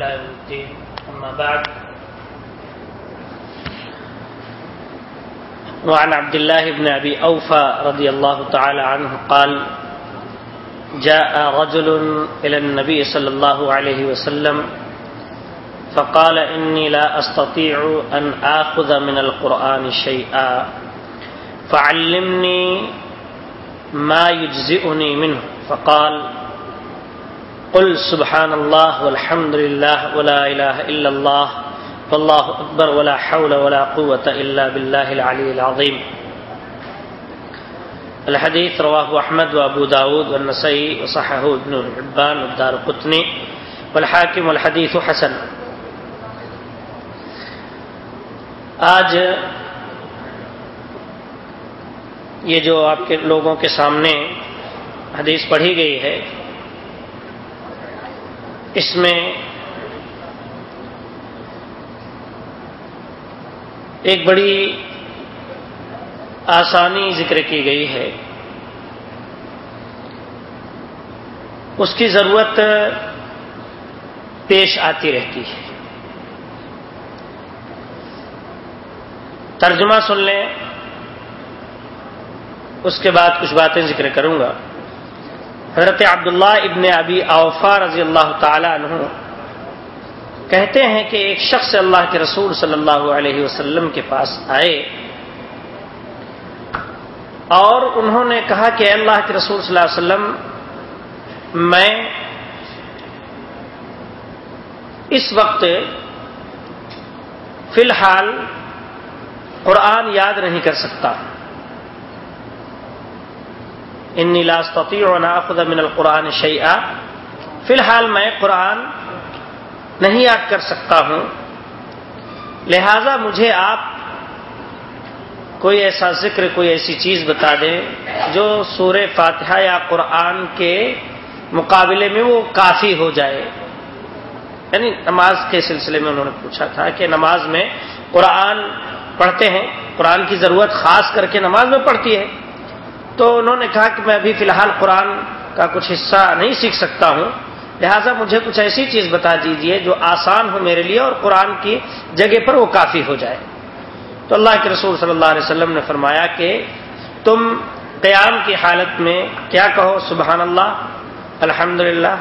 إلى يوم الدين. أما بعد. وعن عبد الله بن أبي أوفى رضي الله تعالى عنه قال جاء رجل إلى النبي صلى الله عليه وسلم فقال إني لا أستطيع أن آخذ من القرآن شيئا. فعلمني ما يجزئني منه. فقال قل سبحان الله والحمد لله ولا إله إلا الله والله أكبر ولا حول ولا قوة إلا بالله العلي العظيم الحديث رواه أحمد وأبو داود والنسائي وصححه ابن حبان والدار قطني والحاكم والحديث حسن۔ آج یہ جو آپ کے لوگوں کے سامنے حدیث پڑھی گئی ہے اس میں ایک بڑی آسانی ذکر کی گئی ہے۔ اس کی ضرورت پیش آتی رہتی ہے۔ ترجمہ سن لیں، اس کے بعد کچھ باتیں ذکر کروں گا۔ حضرت عبداللہ ابن ابی اوفا رضی اللہ تعالی عنہ کہتے ہیں کہ ایک شخص اللہ کے رسول صلی اللہ علیہ وسلم کے پاس آئے اور انہوں نے کہا کہ اللہ کے رسول صلی اللہ علیہ وسلم، میں اس وقت فی الحال قرآن یاد نہیں کر سکتا۔ انی لاستطیع ان اخذ من القرآن شیئا۔ فی الحال میں قرآن نہیں یاد کر سکتا ہوں۔ لہذا مجھے آپ کوئی ایسا ذکر، کوئی ایسی چیز بتا دیں جو سور فاتحہ یا قرآن کے مقابلے میں وہ کافی ہو جائے۔ یعنی نماز کے سلسلے میں انہوں نے پوچھا تھا کہ نماز میں قرآن پڑھتے ہیں۔ قرآن کی ضرورت خاص کر کے نماز میں پڑھتی ہے۔ تو انہوں نے کہا کہ میں ابھی فی الحال قرآن کا کچھ حصہ نہیں سیکھ سکتا ہوں۔ لہٰذا مجھے کچھ ایسی چیز بتا دیجیے جو آسان ہو میرے لیے اور قرآن کی جگہ پر وہ کافی ہو جائے۔ تو اللہ کے رسول صلی اللہ علیہ وسلم نے فرمایا کہ تم قیام کی حالت میں کیا کہو؟ سبحان اللہ الحمد للہ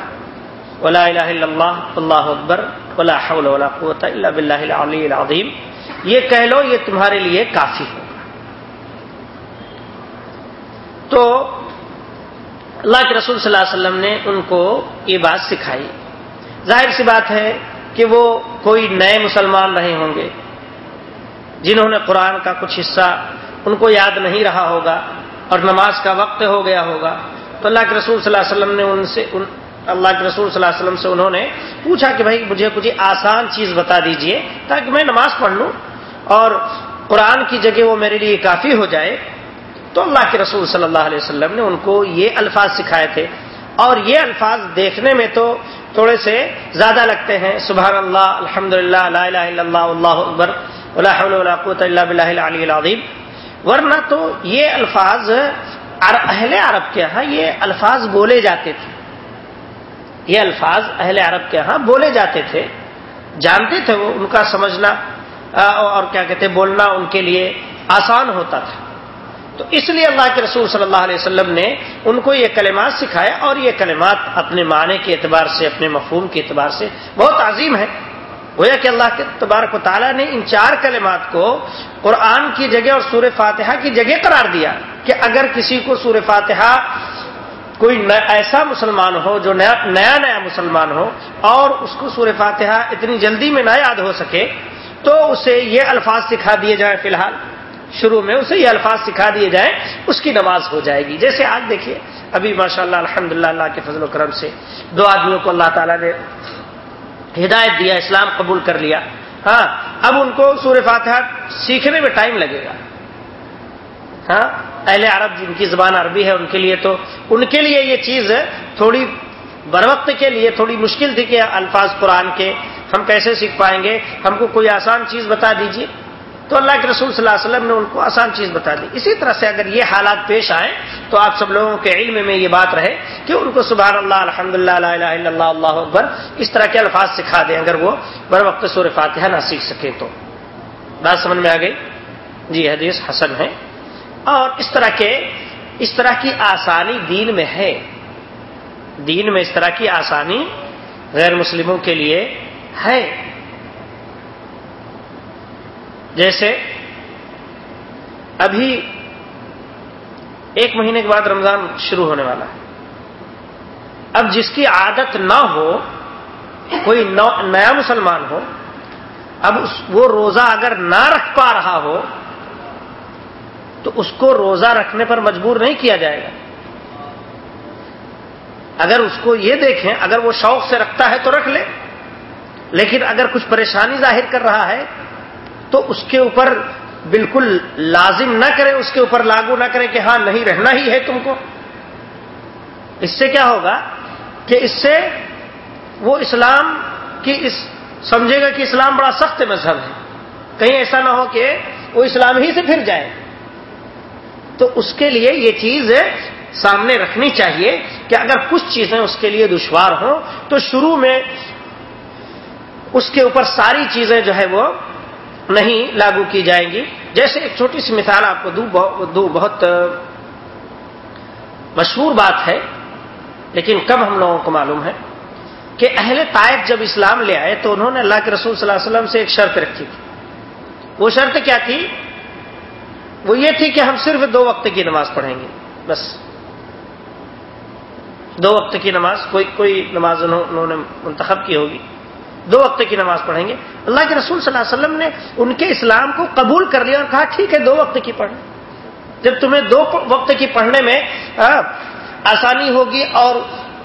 ولا الہ الا اللہ اللہ اکبر، ولا حول ولا قوت الا باللہ العلی العظیم۔ یہ کہہ لو، یہ تمہارے لیے کافی ہوگا تو اللہ کے رسول صلی اللہ علیہ وسلم نے ان کو یہ بات سکھائی۔ ظاہر سی بات ہے کہ وہ کوئی نئے مسلمان رہے ہوں گے۔ جنہوں نے قرآن کا کچھ حصہ ان کو یاد نہیں رہا ہوگا اور نماز کا وقت ہو گیا ہوگا، تو اللہ کے رسول صلی اللہ علیہ وسلم نے ان سے ان اللہ کے رسول صلی اللہ علیہ وسلم سے انہوں نے پوچھا کہ بھائی مجھے کچھ آسان چیز بتا دیجیے تاکہ میں نماز پڑھ لوں۔ اور قرآن کی جگہ وہ میرے لیے کافی ہو جائے۔ تو اللہ کے رسول صلی اللہ علیہ وسلم نے ان کو یہ الفاظ سکھائے تھے اور یہ الفاظ دیکھنے میں تو تھوڑے سے زیادہ لگتے ہیں۔ سبحان اللہ الحمد للہ اللہ اللہ اکبر قوت اللہ بلّہ علی العظیم۔ ورنہ تو یہ الفاظ اہل عرب کے ہاں یہ الفاظ بولے جاتے تھے۔ یہ الفاظ اہل عرب کے ہاں بولے جاتے تھے۔ جانتے تھے وہ، ان کا سمجھنا اور کیا کہتے بولنا ان کے لیے آسان ہوتا تھا۔ تو اس لیے اللہ کے رسول صلی اللہ علیہ وسلم نے ان کو یہ کلمات سکھائے اور یہ کلمات اپنے معنی کے اعتبار سے، اپنے مفہوم کے اعتبار سے بہت عظیم ہے گویا کہ اللہ کے تبارک و تعالیٰ نے ان چار کلمات کو قرآن کی جگہ اور سور فاتحہ کی جگہ قرار دیا کہ اگر کسی کو سور فاتحہ کوئی ایسا مسلمان ہو جو نیا نیا نیا مسلمان ہو اور اس کو سور فاتحہ اتنی جلدی میں نہ یاد ہو سکے تو اسے یہ الفاظ سکھا دیے جائیں فی الحال۔ شروع میں اسے یہ الفاظ سکھا دیے جائیں، اس کی نماز ہو جائے گی۔ جیسے آج دیکھیے، ابھی ماشاء اللہ الحمد اللہ کے فضل و کرم سے دو آدمیوں کو اللہ تعالیٰ نے ہدایت دیا، اسلام قبول کر لیا۔ ہاں اب ان کو سور فاتحہ سیکھنے میں ٹائم لگے گا۔ ہاں اہل عرب جن کی زبان عربی ہے، ان کے لیے تو، ان کے لیے یہ چیز تھوڑی بر وقت کے لیے، تھوڑی مشکل تھی کہ الفاظ قرآن کے ہم کیسے سیکھ پائیں گے۔ ہم کو کوئی آسان چیز بتا دیجیے تو اللہ کے رسول صلی اللہ علیہ وسلم نے ان کو آسان چیز بتا دی۔ اسی طرح سے اگر یہ حالات پیش آئے تو آپ سب لوگوں کے علم میں یہ بات رہے کہ ان کو سبحان اللہ الحمد للہ اللہ اللہ اکبر، اس طرح کے الفاظ سکھا دیں اگر وہ بر وقت سور فاتحہ نہ سیکھ سکیں تو۔ بات سمجھ میں آ گئی؟ جی حدیث حسن ہے۔ اور اس طرح کے، اس طرح کی آسانی دین میں ہے۔ دین میں اس طرح کی آسانی غیر مسلموں کے لیے ہے۔ جیسے ابھی ایک مہینے کے بعد رمضان شروع ہونے والا ہے۔ اب جس کی عادت نہ ہو، کوئی نیا مسلمان ہو، اب وہ روزہ اگر نہ رکھ پا رہا ہو، تو اس کو روزہ رکھنے پر مجبور نہیں کیا جائے گا۔ اگر اس کو یہ دیکھیں، اگر وہ شوق سے رکھتا ہے تو رکھ لے، لیکن اگر کچھ پریشانی ظاہر کر رہا ہے تو اس کے اوپر بالکل لازم نہ کرے، اس کے اوپر لاگو نہ کرے کہ ہاں نہیں، رہنا ہی ہے تم کو۔ اس سے کیا ہوگا کہ اس سے وہ اسلام کی اس، سمجھے گا کہ اسلام بڑا سخت مذہب ہے۔ کہیں ایسا نہ ہو کہ وہ اسلام ہی سے پھر جائے۔ تو اس کے لیے یہ چیز سامنے رکھنی چاہیے کہ اگر کچھ چیزیں اس کے لیے دشوار ہوں تو شروع میں اس کے اوپر ساری چیزیں جو ہے وہ نہیں لاگو کی جائیں گی۔ جیسے ایک چھوٹی سی مثال آپ کو دو بہت مشہور بات ہے، لیکن کم ہم لوگوں کو معلوم ہے کہ اہل طائف جب اسلام لے آئے تو انہوں نے اللہ کے رسول صلی اللہ علیہ وسلم سے ایک شرط رکھی تھی۔ وہ شرط کیا تھی؟ وہ یہ تھی کہ ہم صرف دو وقت کی نماز پڑھیں گے، بس۔ دو وقت کی نماز، کوئی کوئی نماز انہوں نے منتخب کی ہوگی۔ دو وقت کی نماز پڑھیں گے۔ اللہ کے رسول صلی اللہ علیہ وسلم نے ان کے اسلام کو قبول کر لیا اور کہا، ٹھیک ہے، دو وقت کی پڑھ۔ جب تمہیں دو وقت کی پڑھنے میں آسانی ہوگی اور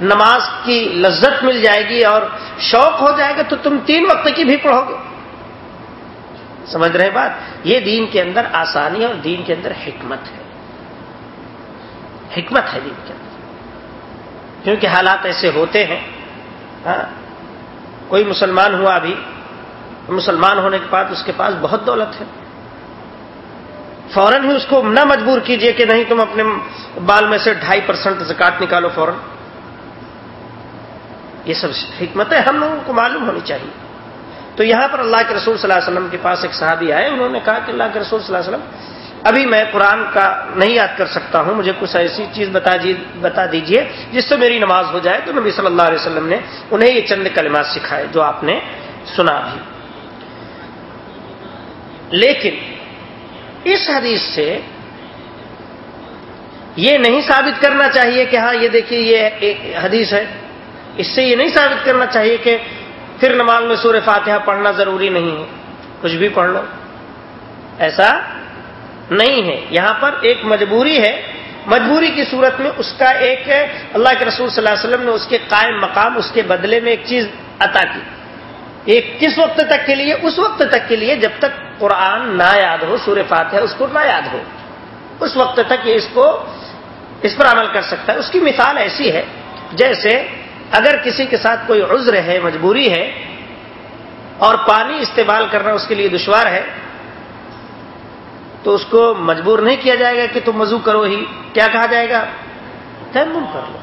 نماز کی لذت مل جائے گی اور شوق ہو جائے گا، تو تم تین وقت کی بھی پڑھو گے۔ سمجھ رہے بات؟ یہ دین کے اندر آسانی اور دین کے اندر حکمت ہے۔ حکمت ہے دین کے اندر۔ کیونکہ حالات ایسے ہوتے ہیں ہاں کوئی مسلمان ہوا ابھی، مسلمان ہونے کے بعد اس کے پاس بہت دولت ہے۔ فوراً ہی اس کو نہ مجبور کیجیے کہ نہیں تم اپنے بال میں سے ڈھائی پرسینٹ زکات نکالو فوراً۔ یہ سب حکمتیں ہم لوگوں کو معلوم ہونی چاہیے۔ تو یہاں پر اللہ کے رسول صلی اللہ علیہ وسلم کے پاس ایک صحابی آئے، انہوں نے کہا کہ اللہ کے رسول صلی اللہ علیہ وسلم ابھی میں قرآن کا نہیں یاد کر سکتا ہوں، مجھے کچھ ایسی چیز جی، بتا دیجیے، جس سے میری نماز ہو جائے۔ تو نبی صلی اللہ علیہ وسلم نے انہیں یہ چند کلمات سکھائے جو آپ نے سنا بھی۔ لیکن اس حدیث سے یہ نہیں ثابت کرنا چاہیے کہ ہاں یہ دیکھیے، یہ ایک حدیث ہے۔ اس سے یہ نہیں ثابت کرنا چاہیے کہ پھر نماز میں سور فاتحہ پڑھنا ضروری نہیں ہے۔ کچھ بھی پڑھ لو۔ ایسا نہیں ہے۔ یہاں پر ایک مجبوری ہے۔ مجبوری کی صورت میں اس کا ایک اللہ کے رسول صلی اللہ علیہ وسلم نے اس کے قائم مقام، اس کے بدلے میں ایک چیز عطا کی۔ ایک کس وقت تک کے لیے؟ اس وقت تک کے لیے جب تک قرآن نہ یاد ہو سور فاتحہ اس کو نہ یاد ہو۔ اس وقت تک یہ اس کو، اس پر عمل کر سکتا ہے۔ اس کی مثال ایسی ہے، جیسے اگر کسی کے ساتھ کوئی عذر ہے، مجبوری ہے اور پانی استعمال کرنا اس کے لیے دشوار ہے تو اس کو مجبور نہیں کیا جائے گا کہ تم وضو کرو ہی۔ کیا کہا جائے گا؟ تیمم کر لو۔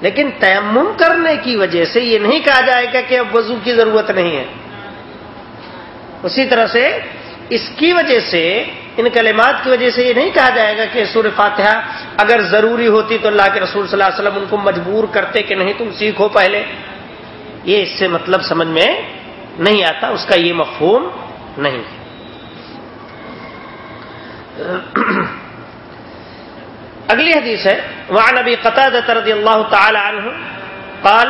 لیکن تیمم کرنے کی وجہ سے یہ نہیں کہا جائے گا کہ اب وضو کی ضرورت نہیں ہے۔ اسی طرح سے اس کی وجہ سے، ان کلمات کی وجہ سے یہ نہیں کہا جائے گا کہ سور فاتحہ اگر ضروری ہوتی تو اللہ کے رسول صلی اللہ علیہ وسلم ان کو مجبور کرتے کہ نہیں، تم سیکھو پہلے۔ یہ اس سے مطلب سمجھ میں نہیں آتا، اس کا یہ مفہوم نہیں ہے۔ اگلی حدیث ہے، وعن ابی قتادہ رضی اللہ تعالی عنہ قال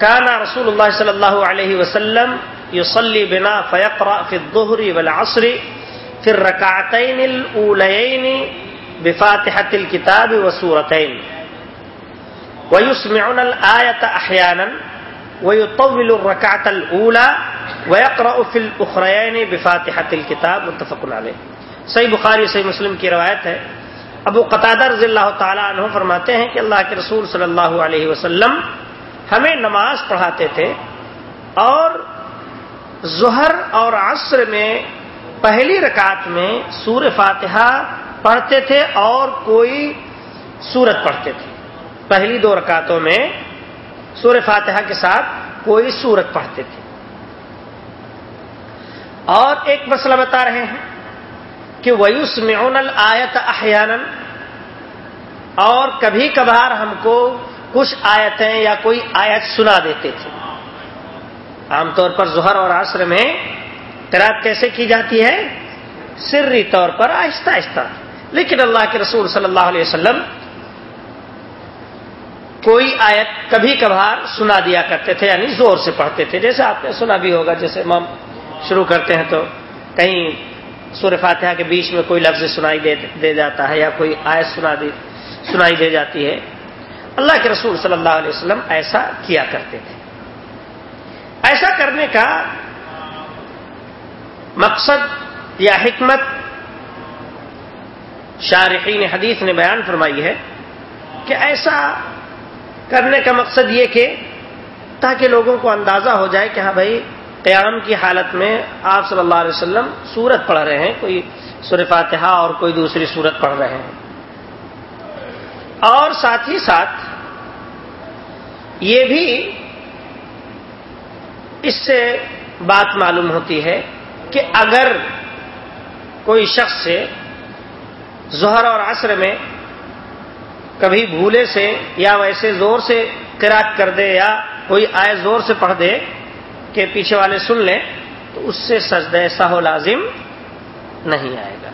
كان رسول الله صلى الله عليه وسلم يصلي بنا فيقرأ في الظهر والعصر في الركعتين الأوليين بفاتحة الكتاب وسورتين ويسمعنا الآية أحيانا ويطول الركعة الأولى ويقرأ في الأخرين بفاتحة الكتاب متفق عليه صحیح بخاری صحیح مسلم کی روایت ہے۔ ابو قطع رضی اللہ تعالیٰ عنہ فرماتے ہیں کہ اللہ کے رسول صلی اللہ علیہ وسلم ہمیں نماز پڑھاتے تھے اور ظہر اور عصر میں پہلی رکعت میں سور فاتحہ پڑھتے تھے اور کوئی سورت پڑھتے تھے۔ پہلی دو رکعتوں میں سور فاتحہ کے ساتھ کوئی سورت پڑھتے تھے۔ اور ایک مسئلہ بتا رہے ہیں۔ کہ ویوس میں آیت احیان اور کبھی کبھار ہم کو کچھ آیتیں یا کوئی آیت سنا دیتے تھے۔ عام طور پر ظہر اور عصر میں تیراک کیسے کی جاتی ہے؟ سری طور پر آہستہ آہستہ۔ لیکن اللہ کے رسول صلی اللہ علیہ وسلم کوئی آیت کبھی کبھار سنا دیا کرتے تھے یعنی زور سے پڑھتے تھے۔ جیسے آپ نے سنا بھی ہوگا، جیسے ہم شروع کرتے ہیں تو کہیں سور فاتحہ کے بیچ میں کوئی لفظ سنائی دے دے جاتا ہے یا کوئی آیت سنا دی سنائی دے جاتی ہے۔ اللہ کے رسول صلی اللہ علیہ وسلم ایسا کیا کرتے تھے۔ ایسا کرنے کا مقصد یا حکمت شارقین حدیث نے بیان فرمائی ہے کہ ایسا کرنے کا مقصد یہ کہ تاکہ لوگوں کو اندازہ ہو جائے کہ ہاں بھائی قیام کی حالت میں آپ صلی اللہ علیہ وسلم سورت پڑھ رہے ہیں، کوئی سور فاتحہ اور کوئی دوسری سورت پڑھ رہے ہیں۔ اور ساتھ ہی ساتھ یہ بھی اس سے بات معلوم ہوتی ہے کہ اگر کوئی شخص سے ظہر اور عصر میں کبھی بھولے سے یا ویسے زور سے کراک کر دے یا کوئی آئے زور سے پڑھ دے کہ پیچھے والے سن لیں تو اس سے سجد ایسا ہو لازم نہیں آئے گا۔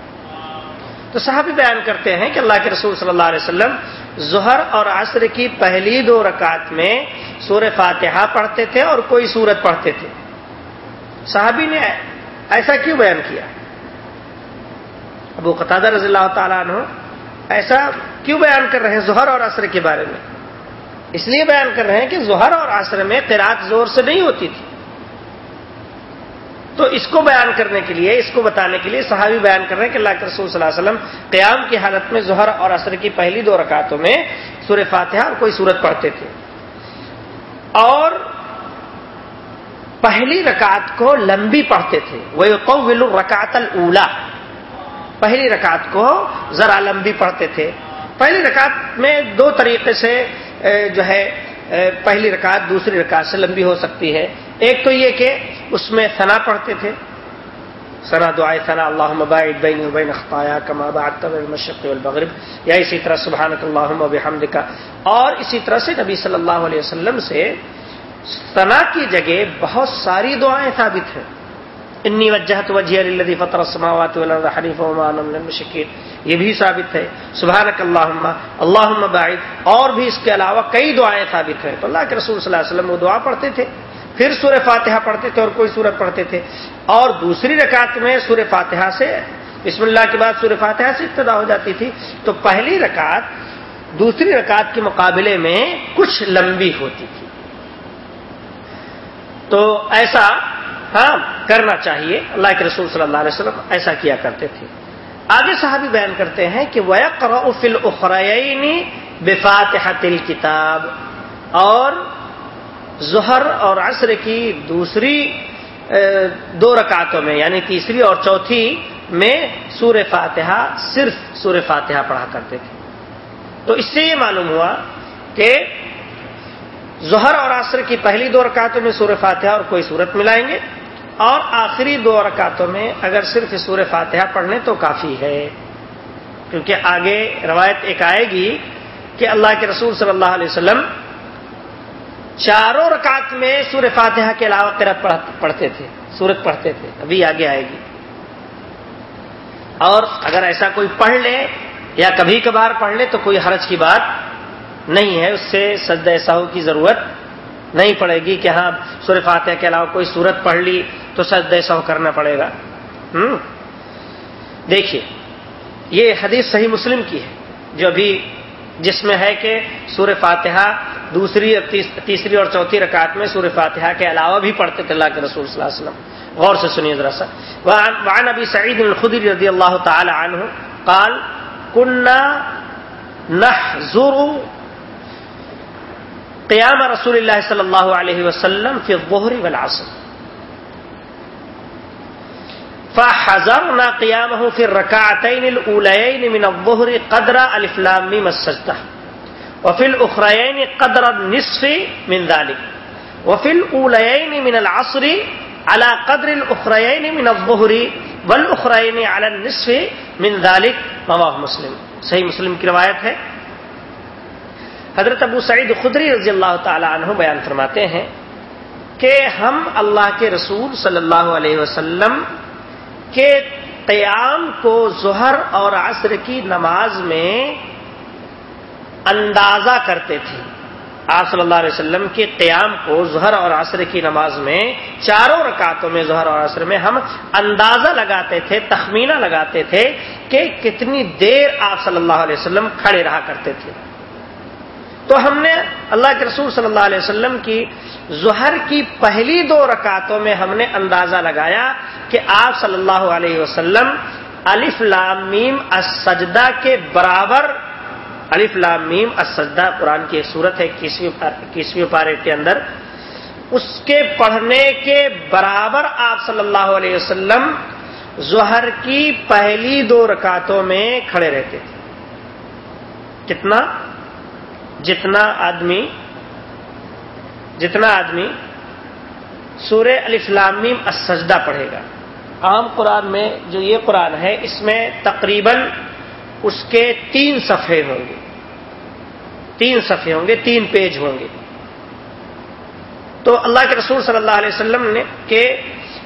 تو صحابی بیان کرتے ہیں کہ اللہ کے رسول صلی اللہ علیہ وسلم ظہر اور عصر کی پہلی دو رکعت میں سور فاتحہ پڑھتے تھے اور کوئی سورت پڑھتے تھے۔ صحابی نے ایسا کیوں بیان کیا؟ ابو قطع رضی اللہ تعالیٰ عنہ ایسا کیوں بیان کر رہے ہیں ظہر اور عصر کے بارے میں؟ اس لیے بیان کر رہے ہیں کہ ظہر اور عصر میں قرات زور سے نہیں ہوتی تھی۔ تو اس کو بیان کرنے کے لیے، اس کو بتانے کے لیے صحابی بیان کر رہے ہیں کہ اللہ کے رسول صلی اللہ علیہ وسلم قیام کی حالت میں ظہر اور عصر کی پہلی دو رکعتوں میں سور فاتحہ اور کوئی صورت پڑھتے تھے۔ اور پہلی رکعت کو لمبی پڑھتے تھے۔ وہ قول رکعت الا پہلی رکعت کو ذرا لمبی پڑھتے تھے۔ پہلی رکعت میں دو طریقے سے جو ہے پہلی رکعت دوسری رکعت سے لمبی ہو سکتی ہے۔ ایک تو یہ کہ اس میں ثنا پڑھتے تھے۔ ثنا دعائے ثنا اللہ مباعد بین بین اخطایا کما بعد المشرق والمغرب۔ یا اسی طرح سبحانک اللہم و بحمد کا اور اسی طرح سے نبی صلی اللہ علیہ وسلم سے ثنا کی جگہ بہت ساری دعائیں ثابت ہیں۔ انی وجہت وجہ الذی فطر السماوات والارض حنیفا وما انا من المشرکین۔ یہ بھی ثابت ہے۔ سبحانک اللہم اللہم باعد۔ اور بھی اس کے علاوہ کئی دعائیں ثابت ہیں۔ تو اللہ کے رسول صلی اللہ علیہ وسلم وہ دعا پڑھتے تھے۔ پھر سورہ فاتحہ پڑھتے تھے اور کوئی سورت پڑھتے تھے۔ اور دوسری رکعت میں سورہ فاتحہ سے بسم اللہ کے بعد سورہ فاتحہ سے ابتدا ہو جاتی تھی۔ تو پہلی رکعت دوسری رکعت کے مقابلے میں کچھ لمبی ہوتی تھی۔ تو ایسا ہاں کرنا چاہیے۔ اللہ کے رسول صلی اللہ علیہ وسلم ایسا کیا کرتے تھے۔ آگے صحابی بیان کرتے ہیں کہ وہ فل اخرعینی بفاتحت کتاب اور ظہر اور عصر کی دوسری دو رکعتوں میں یعنی تیسری اور چوتھی میں سور فاتحہ صرف سور فاتحہ پڑھا کرتے تھے۔ تو اس سے یہ معلوم ہوا کہ ظہر اور عصر کی پہلی دو رکعتوں میں سور فاتحہ اور کوئی صورت ملائیں گے، اور آخری دو رکعتوں میں اگر صرف سور فاتحہ پڑھنے تو کافی ہے۔ کیونکہ آگے روایت ایک آئے گی کہ اللہ کے رسول صلی اللہ علیہ وسلم چاروں رکعت میں سور فاتحہ کے علاوہ قرت پڑھتے تھے، سورت پڑھتے تھے، ابھی آگے آئے گی۔ اور اگر ایسا کوئی پڑھ لے یا کبھی کبھار پڑھ لے تو کوئی حرج کی بات نہیں ہے، اس سے سجدہ سہو کی ضرورت نہیں پڑے گی کہ ہاں سور فاتحہ کے علاوہ کوئی سورت پڑھ لی تو سجدہ سہو کرنا پڑے گا۔ ہوں دیکھیے، یہ حدیث صحیح مسلم کی ہے، جو ابھی جس میں ہے کہ سور فاتحہ دوسری تیسری اور چوتھی رکعت میں سور فاتحہ کے علاوہ بھی پڑھتے تھے اللہ کے رسول صلی اللہ علیہ وسلم۔ غور سے سنیے ذرا سا۔ وعن ابی سعید الخدری رضی اللہ تعالی عنہ قال كنا نحزر قیام رسول اللہ صلی اللہ علیہ وسلم فی الظہر والعصر۔ فحضرنا قيامه في الركعتين الأوليين من الظهر قدر الف لام ميم وفي الأخريين قدر النصف من ذلك. وفي الأوليين من العصر على قدر الأخريين من الظهر والأخريين على النصف من ذلك. رواه مسلم. صحیح مسلم کی روایت ہے. حضرت ابو سعید خدری رضی اللہ تعالی عنہ بیان فرماتے ہیں کہ ہم اللہ کے رسول صلی اللہ علیہ وسلم کے قیام کو ظہر اور عصر کی نماز میں اندازہ کرتے تھے۔ آپ صلی اللہ علیہ وسلم کے قیام کو ظہر اور عصر کی نماز میں چاروں رکعتوں میں ظہر اور عصر میں ہم اندازہ لگاتے تھے، تخمینہ لگاتے تھے کہ کتنی دیر آپ صلی اللہ علیہ وسلم کھڑے رہا کرتے تھے۔ تو ہم نے اللہ کے رسول صلی اللہ علیہ وسلم کی ظہر کی پہلی دو رکعتوں میں ہم نے اندازہ لگایا کہ آپ صلی اللہ علیہ وسلم الف لامیم السجدہ کے برابر الف لامیم السجدہ قرآن کی ایک صورت ہے، اکیسویں پارے کے اندر۔ اس کے پڑھنے کے برابر آپ صلی اللہ علیہ وسلم ظہر کی پہلی دو رکعتوں میں کھڑے رہتے تھے۔ کتنا؟ جتنا آدمی جتنا آدمی سورہ الفلامیم السجدہ پڑھے گا۔ عام قرآن میں جو یہ قرآن ہے، اس میں تقریباً اس کے تین صفحے ہوں گے۔ تین صفحے ہوں گے، تین پیج ہوں گے۔ تو اللہ کے رسول صلی اللہ علیہ وسلم نے کہ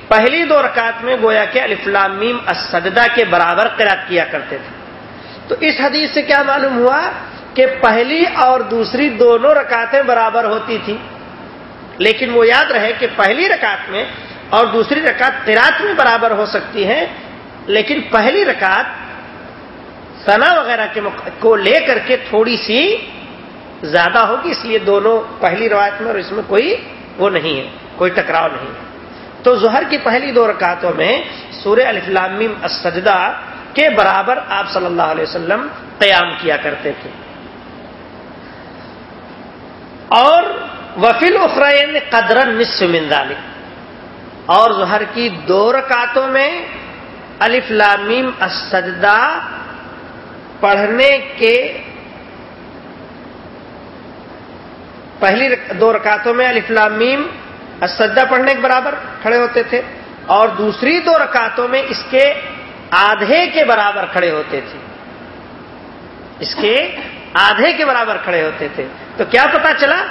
پہلی دو رکعت میں گویا کہ الفلامیم السجدہ کے برابر قرات کیا کرتے تھے۔ تو اس حدیث سے کیا معلوم ہوا کہ پہلی اور دوسری دونوں رکعتیں برابر ہوتی تھی لیکن وہ یاد رہے کہ پہلی رکعت میں اور دوسری رکعت قرات میں برابر ہو سکتی ہے لیکن پہلی رکعت سنا وغیرہ کے کو لے کر کے تھوڑی سی زیادہ ہوگی، اس لیے دونوں پہلی روایت میں اور اس میں کوئی وہ نہیں ہے، کوئی ٹکراؤ نہیں ہے۔ تو ظہر کی پہلی دو رکعتوں میں سورہ الفلامیم السجدہ کے برابر آپ صلی اللہ علیہ وسلم قیام کیا کرتے تھے۔ اور وفیل اخرین قدر نصف من ذالک اور ظہر کی دو رکعتوں میں الف لامیم السجدہ پڑھنے کے پہلی دو رکعتوں میں الف لامیم السجدہ پڑھنے کے برابر کھڑے ہوتے تھے، اور دوسری دو رکعتوں میں اس کے آدھے کے برابر کھڑے ہوتے تھے۔ اس کے آدھے کے برابر کھڑے ہوتے تھے۔ تو کیا پتا چلا؟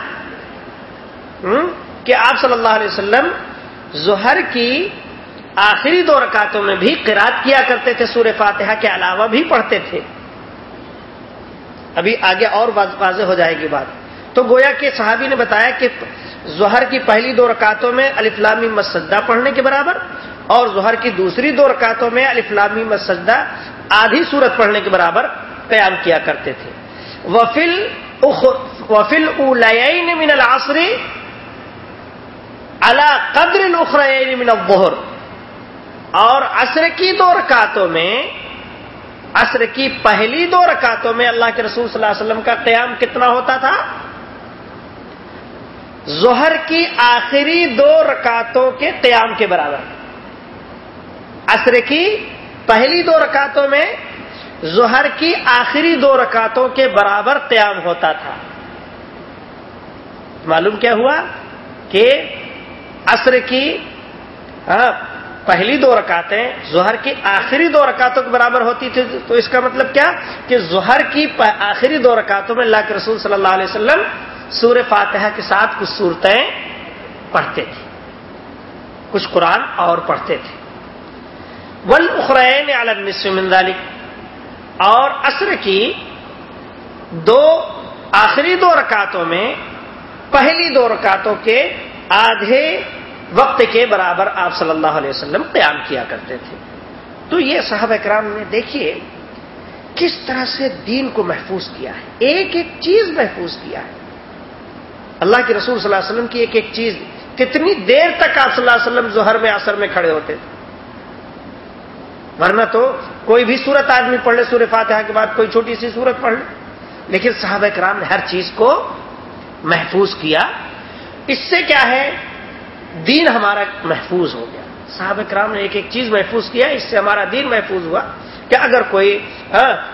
کہ آپ صلی اللہ علیہ وسلم ظہر کی آخری دو رکعتوں میں بھی قرات کیا کرتے تھے، سورہ فاتحہ کے علاوہ بھی پڑھتے تھے۔ ابھی آگے اور واضح ہو جائے گی بات۔ تو گویا کہ صحابی نے بتایا کہ ظہر کی پہلی دو رکعتوں میں الفلامی مسجدہ پڑھنے کے برابر اور ظہر کی دوسری دو رکعتوں میں الفلامی مسجدہ آدھی صورت پڑھنے کے برابر قیام کیا کرتے تھے۔ وفل وفل اولین من العصر اللہ قدر الخرین من الظہر۔ اور عصر کی دو رکعتوں میں، عصر کی پہلی دو رکعتوں میں اللہ کے رسول صلی اللہ علیہ وسلم کا قیام کتنا ہوتا تھا؟ ظہر کی آخری دو رکعتوں کے قیام کے برابر۔ عصر کی پہلی دو رکعتوں میں ظہر کی آخری دو رکعتوں کے برابر قیام ہوتا تھا۔ معلوم کیا ہوا کہ عصر کی ہاں، پہلی دو رکعتیں ظہر کی آخری دو رکعتوں کے برابر ہوتی تھی تو اس کا مطلب کیا کہ ظہر کی آخری دو رکعتوں میں اللہ کے رسول صلی اللہ علیہ وسلم سور فاتحہ کے ساتھ کچھ صورتیں پڑھتے تھے۔ کچھ قرآن اور پڑھتے تھے۔ ول اخرین عالم ذالک اور عصر کی دو آخری دو رکعتوں میں پہلی دو رکعتوں کے آدھے وقت کے برابر آپ صلی اللہ علیہ وسلم قیام کیا کرتے تھے۔ تو یہ صاحب اکرام نے دیکھیے کس طرح سے دین کو محفوظ کیا ہے۔ ایک ایک چیز محفوظ کیا ہے۔ اللہ کے رسول صلی اللہ علیہ وسلم کی ایک ایک چیز کتنی دیر تک آپ صلی اللہ علیہ وسلم ظہر میں اثر میں کھڑے ہوتے تھے؟ ورنہ تو کوئی بھی صورت آدمی پڑھ لے، سورہ فاتحہ کے بعد کوئی چھوٹی سی صورت پڑھ لے۔ لیکن صحابہ کرام نے ہر چیز کو محفوظ کیا۔ اس سے کیا ہے؟ دین ہمارا محفوظ ہو گیا۔ صحابہ کرام نے ایک ایک چیز محفوظ کیا، اس سے ہمارا دین محفوظ ہوا کہ اگر کوئی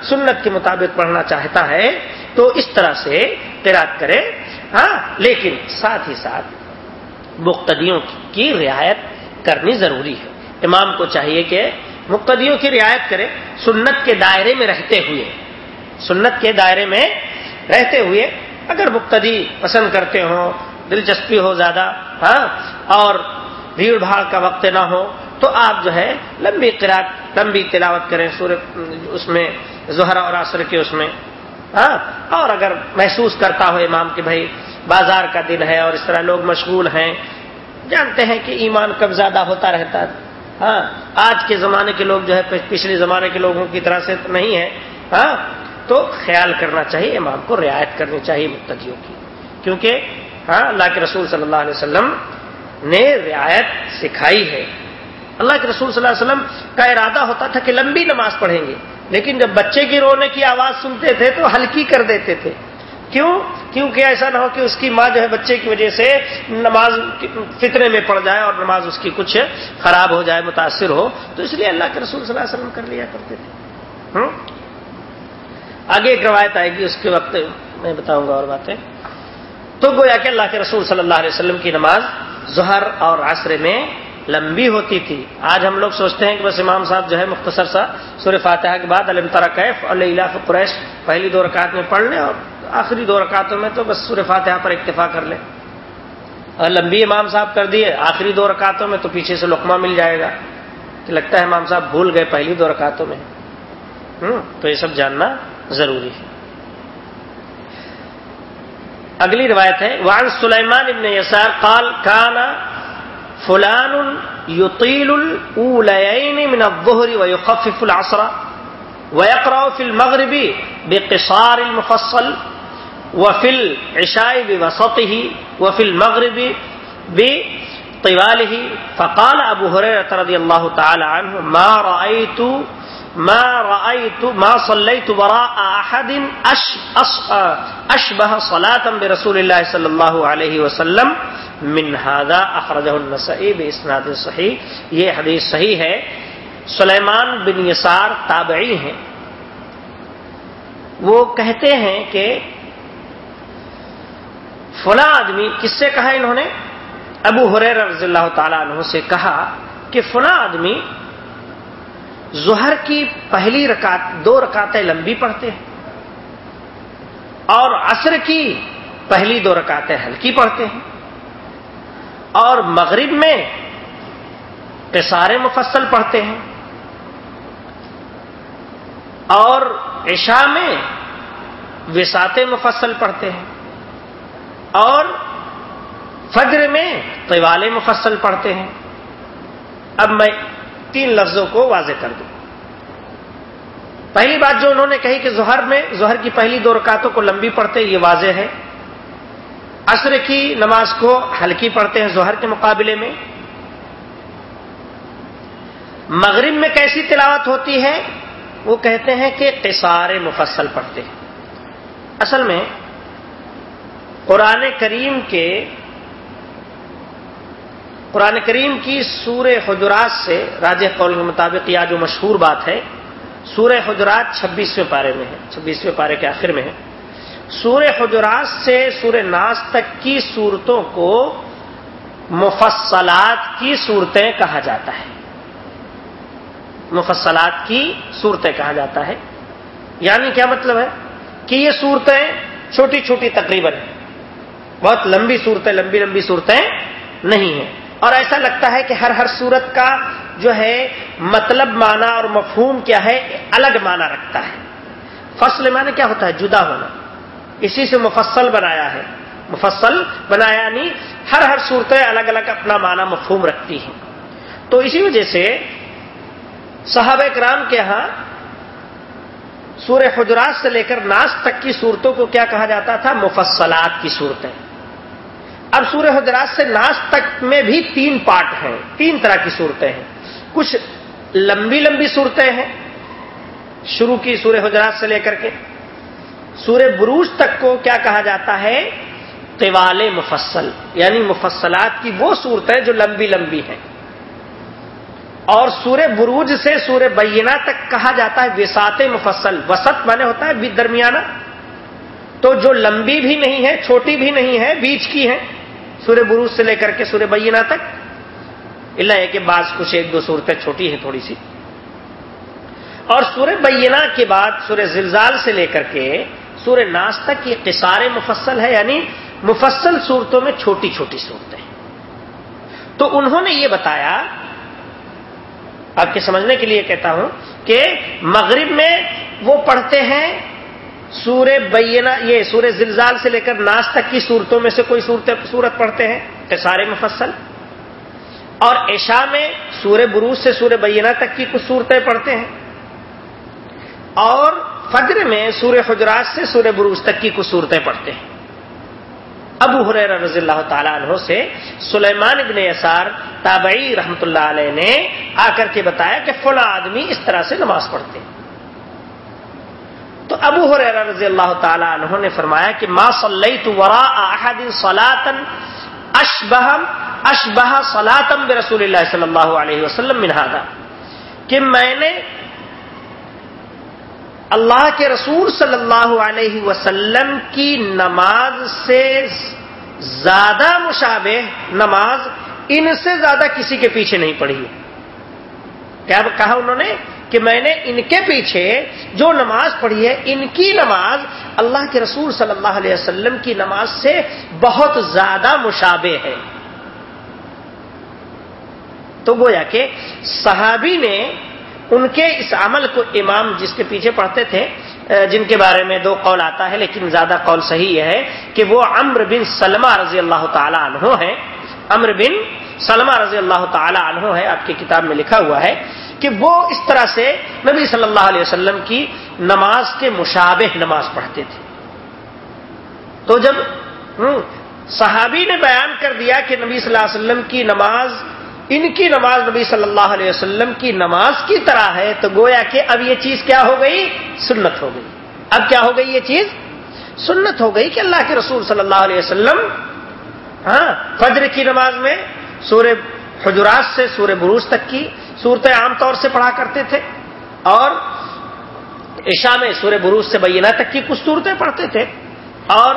سنت کے مطابق پڑھنا چاہتا ہے تو اس طرح سے تیراک کرے۔ ہاں لیکن ساتھ ہی ساتھ مقتدیوں کی رعایت کرنی ضروری ہے۔ امام کو چاہیے کہ مقتدیوں کی رعایت کرے، سنت کے دائرے میں رہتے ہوئے۔ سنت کے دائرے میں رہتے ہوئے اگر مقتدی پسند کرتے ہوں، دلچسپی ہو زیادہ ہاں اور بھیڑ بھاڑ کا وقت نہ ہو، تو آپ جو ہے لمبی قرآن، لمبی تلاوت کریں سور اس میں زہرا اور عصر کے اس میں۔ ہاں؟ اور اگر محسوس کرتا ہو امام کہ بھائی بازار کا دن ہے اور اس طرح لوگ مشغول ہیں، جانتے ہیں کہ ایمان کب زیادہ ہوتا رہتا ہے۔ ہاں؟ آج کے زمانے کے لوگ جو ہے پچھلے زمانے کے لوگوں کی طرح سے نہیں ہے۔ ہاں؟ تو خیال کرنا چاہیے امام کو، رعایت کرنی چاہیے مقتدیوں کی۔ کیونکہ ہاں اللہ کے رسول صلی اللہ علیہ وسلم نے رعایت سکھائی ہے۔ اللہ کے رسول صلی اللہ علیہ وسلم کا ارادہ ہوتا تھا کہ لمبی نماز پڑھیں گے۔ لیکن جب بچے کی رونے کی آواز سنتے تھے تو ہلکی کر دیتے تھے۔ کیوں؟ کیونکہ ایسا نہ ہو کہ اس کی ماں جو ہے بچے کی وجہ سے نماز فطرے میں پڑ جائے اور نماز اس کی کچھ خراب ہو جائے، متاثر ہو۔ تو اس لیے اللہ کے رسول صلی اللہ علیہ وسلم کر لیا کرتے تھے۔ آگے ایک روایت آئے گی، اس کے وقت میں بتاؤں گا اور باتیں۔ تو گویا کہ اللہ کے رسول صلی اللہ علیہ وسلم کی نماز ظہر اور عصر میں لمبی ہوتی تھی۔ آج ہم لوگ سوچتے ہیں کہ بس امام صاحب جو ہے مختصر سا سور فاتحہ کے بعد علم ترا کیف اللہ قریش، پہلی دو رکعت میں پڑھ لیں، اور آخری دو رکعتوں میں تو بس سور فاتحہ پر اکتفا کر لیں۔ اور لمبی امام صاحب کر دیے، آخری دو رکعتوں میں تو پیچھے سے لقمہ مل جائے گا۔ کہ لگتا ہے امام صاحب بھول گئے پہلی دو رکعتوں میں۔ تو یہ سب جاننا ضروری ہے۔ اگلی روایت ہے وان سلیمان ابن یسار قال، کانا فلان يطيل الاوليين من الظهر ويخفف العصر ويقرأ في المغرب بقصار المفصل وفي العشاء بوسطه وفي المغرب بطواله. فقال ابو هريره رضي الله تعالى عنه، ما رايت ما رأيت ما صليت وراء أحد أشبه صلاة برسول الله صلى الله عليه وسلم. من هذا أخرجه النسائي بإسناد صحيح. یہ حدیث صحیح ہے. سلیمان بن یسار تابعی ہیں. وہ کہتے ہیں کہ فلاں آدمی کس سے کہا انہوں نے؟ ابو حریر رضی اللہ تعالیٰ عنہ سے کہا کہ فلاں آدمی ظہر کی پہلی رکعت، دو رکعتیں لمبی پڑھتے ہیں۔ اور عصر کی پہلی دو رکعتیں ہلکی پڑھتے ہیں۔ اور مغرب میں قصار مفصل پڑھتے ہیں۔ اور عشاء میں وسات مفصل پڑھتے ہیں۔ اور فجر میں طوال مفصل پڑھتے ہیں۔ اب میں تین لفظوں کو واضح کر دوں۔ پہلی بات جو انہوں نے کہی کہ ظہر میں، ظہر کی پہلی دو رکعتوں کو لمبی پڑھتے، یہ واضح ہے۔ عصر کی نماز کو ہلکی پڑھتے ہیں ظہر کے مقابلے میں۔ مغرب میں کیسی تلاوت ہوتی ہے؟ وہ کہتے ہیں کہ قصار مفصل پڑھتے۔ ہیں اصل میں قرآن کریم کے قرآن کریم کی سور حجرات سے راج قول کے مطابق یا جو مشہور بات ہے۔ سور حجرات چھبیسویں پارے میں ہے، چھبیسویں پارے کے آخر میں ہے۔ سور حجرات سے سور ناس تک کی صورتوں کو مفصلات کی صورتیں کہا جاتا ہے۔ مفصلات کی صورتیں کہا جاتا ہے۔ یعنی کیا مطلب ہے؟ کہ یہ صورتیں چھوٹی چھوٹی تقریباً بہت لمبی صورتیں، لمبی لمبی صورتیں نہیں ہیں۔ اور ایسا لگتا ہے کہ ہر ہر صورت کا جو ہے مطلب مانا اور مفہوم کیا ہے، الگ مانا رکھتا ہے۔ فصل معنی کیا ہوتا ہے؟ جدا ہونا۔ اسی سے مفصل بنایا ہے۔ مفصل بنایا یعنی ہر ہر صورتیں الگ الگ اپنا مانا مفہوم رکھتی ہیں۔ تو اسی وجہ سے صحابہ کرام کے ہاں سورہ حجرات سے لے کر ناس تک کی صورتوں کو کیا کہا جاتا تھا؟ مفصلات کی صورتیں۔ سورہ حجرات سے ناس تک میں بھی تین پارٹ ہیں، تین طرح کی صورتیں ہیں۔ کچھ لمبی لمبی صورتیں ہیں، شروع کی سورہ حجرات سے لے کر کے۔ سورہ بروج تک کو کیا کہا جاتا ہے؟ طوال مفصل یعنی مفصلات کی وہ صورتیں جو لمبی لمبی ہیں۔ اور سورہ بروج سے سورہ بینہ تک کہا جاتا ہے وسات مفصل وسط مانے ہوتا ہے درمیانہ۔ تو جو لمبی بھی نہیں ہے، چھوٹی بھی نہیں ہے، بیچ کی ہے سورہ بروج سے لے کر کے سورہ بینہ تک اللہ ہے کہ بعض کچھ ایک دو صورتیں چھوٹی ہیں تھوڑی سی اور سورہ بینہ کے بعد سورہ زلزال سے لے کر کے سورہ ناس تک یہ قصار مفصل ہے یعنی مفصل صورتوں میں چھوٹی چھوٹی صورتیں تو انہوں نے یہ بتایا، آپ کے سمجھنے کے لیے کہتا ہوں کہ مغرب میں وہ پڑھتے ہیں سورہ بینہ یہ سورہ زلزال سے لے کر ناس تک کی صورتوں میں سے کوئی صورت پڑھتے ہیں؟ قصار مفصل۔ اور عشاء میں سورہ بروز سے سورہ بینہ تک کی کچھ صورتیں پڑھتے ہیں۔ اور فجر میں سورہ حجرات سے سورہ بروز تک کی کچھ صورتیں پڑھتے ہیں۔ ابو حریر رضی اللہ تعالیٰ عنہ سے سلیمان ابن یسار تابعی رحمت اللہ علیہ نے آ کر کے بتایا کہ فلاں آدمی اس طرح سے نماز پڑھتے ہیں۔ تو ابو حریر رضی اللہ تعالیٰ عنہ نے فرمایا کہ ما صلیت ورا احد صلاتن اشبہم اشبہ صلاتم برسول اللہ صلی اللہ علیہ وسلم من هذا کہ میں نے اللہ کے رسول صلی اللہ علیہ وسلم کی نماز سے زیادہ مشابہ نماز ان سے زیادہ کسی کے پیچھے نہیں پڑھی کیا کہا انہوں نے کہ میں نے ان کے پیچھے جو نماز پڑھی ہے، ان کی نماز اللہ کے رسول صلی اللہ علیہ وسلم کی نماز سے بہت زیادہ مشابہ ہے۔ تو گویا کہ صحابی نے ان کے اس عمل کو امام جس کے پیچھے پڑھتے تھے جن کے بارے میں دو قول آتا ہے، لیکن زیادہ قول صحیح یہ ہے کہ وہ امر بن سلمہ رضی اللہ تعالی عنہ ہیں۔ امر بن سلمہ رضی اللہ تعالی عنہ ہے، آپ کی کتاب میں لکھا ہوا ہے کہ وہ اس طرح سے نبی صلی اللہ علیہ وسلم کی نماز کے مشابہ نماز پڑھتے تھے۔ تو جب صحابی نے بیان کر دیا کہ نبی صلی اللہ علیہ وسلم کی نماز، ان کی نماز نبی صلی اللہ علیہ وسلم کی نماز کی طرح ہے، تو گویا کہ اب یہ چیز کیا ہو گئی؟ سنت ہو گئی۔ اب کیا ہو گئی یہ چیز؟ سنت ہو گئی کہ اللہ کے رسول صلی اللہ علیہ وسلم ہاں فجر کی نماز میں سورہ حجرات سے سورہ بروج تک کی صورتیں عام طور سے پڑھا کرتے تھے اور عشاء میں سورہ بروج سے بینہ تک کی کچھ صورتیں پڑھتے تھے اور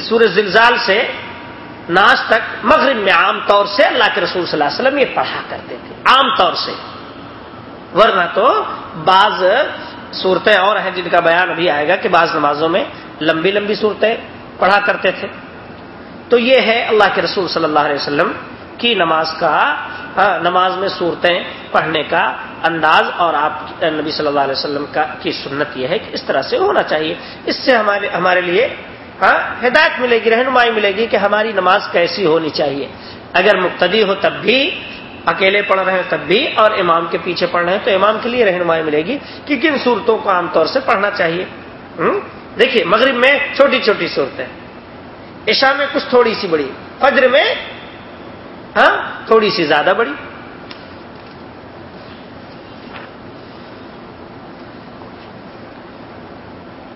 سورہ زلزال سے ناز تک مغرب میں عام طور سے اللہ کے رسول صلی اللہ علیہ وسلم یہ پڑھا کرتے تھے عام طور سے ورنہ تو بعض صورتیں اور ہیں جن کا بیان ابھی آئے گا کہ بعض نمازوں میں لمبی لمبی صورتیں پڑھا کرتے تھے تو یہ ہے اللہ کے رسول صلی اللہ علیہ وسلم کی نماز کا نماز میں صورتیں پڑھنے کا انداز اور آپ، نبی صلی اللہ علیہ وسلم کا، کی سنت یہ ہے کہ اس طرح سے ہونا چاہیے۔ اس سے ہمارے ہمارے لیے ہاں ہدایت ملے گی، رہنمائی ملے گی کہ ہماری نماز کیسی ہونی چاہیے۔ اگر مقتدی ہو تب بھی، اکیلے پڑھ رہے ہیں تب بھی، اور امام کے پیچھے پڑھ رہے ہیں تو امام کے لیے رہنمائی ملے گی کہ کن صورتوں کو عام طور سے پڑھنا چاہیے۔ دیکھیے، مغرب میں چھوٹی چھوٹی صورتیں۔ عشاء میں کچھ تھوڑی سی بڑی، فجر میں ہاں تھوڑی سی زیادہ بڑی۔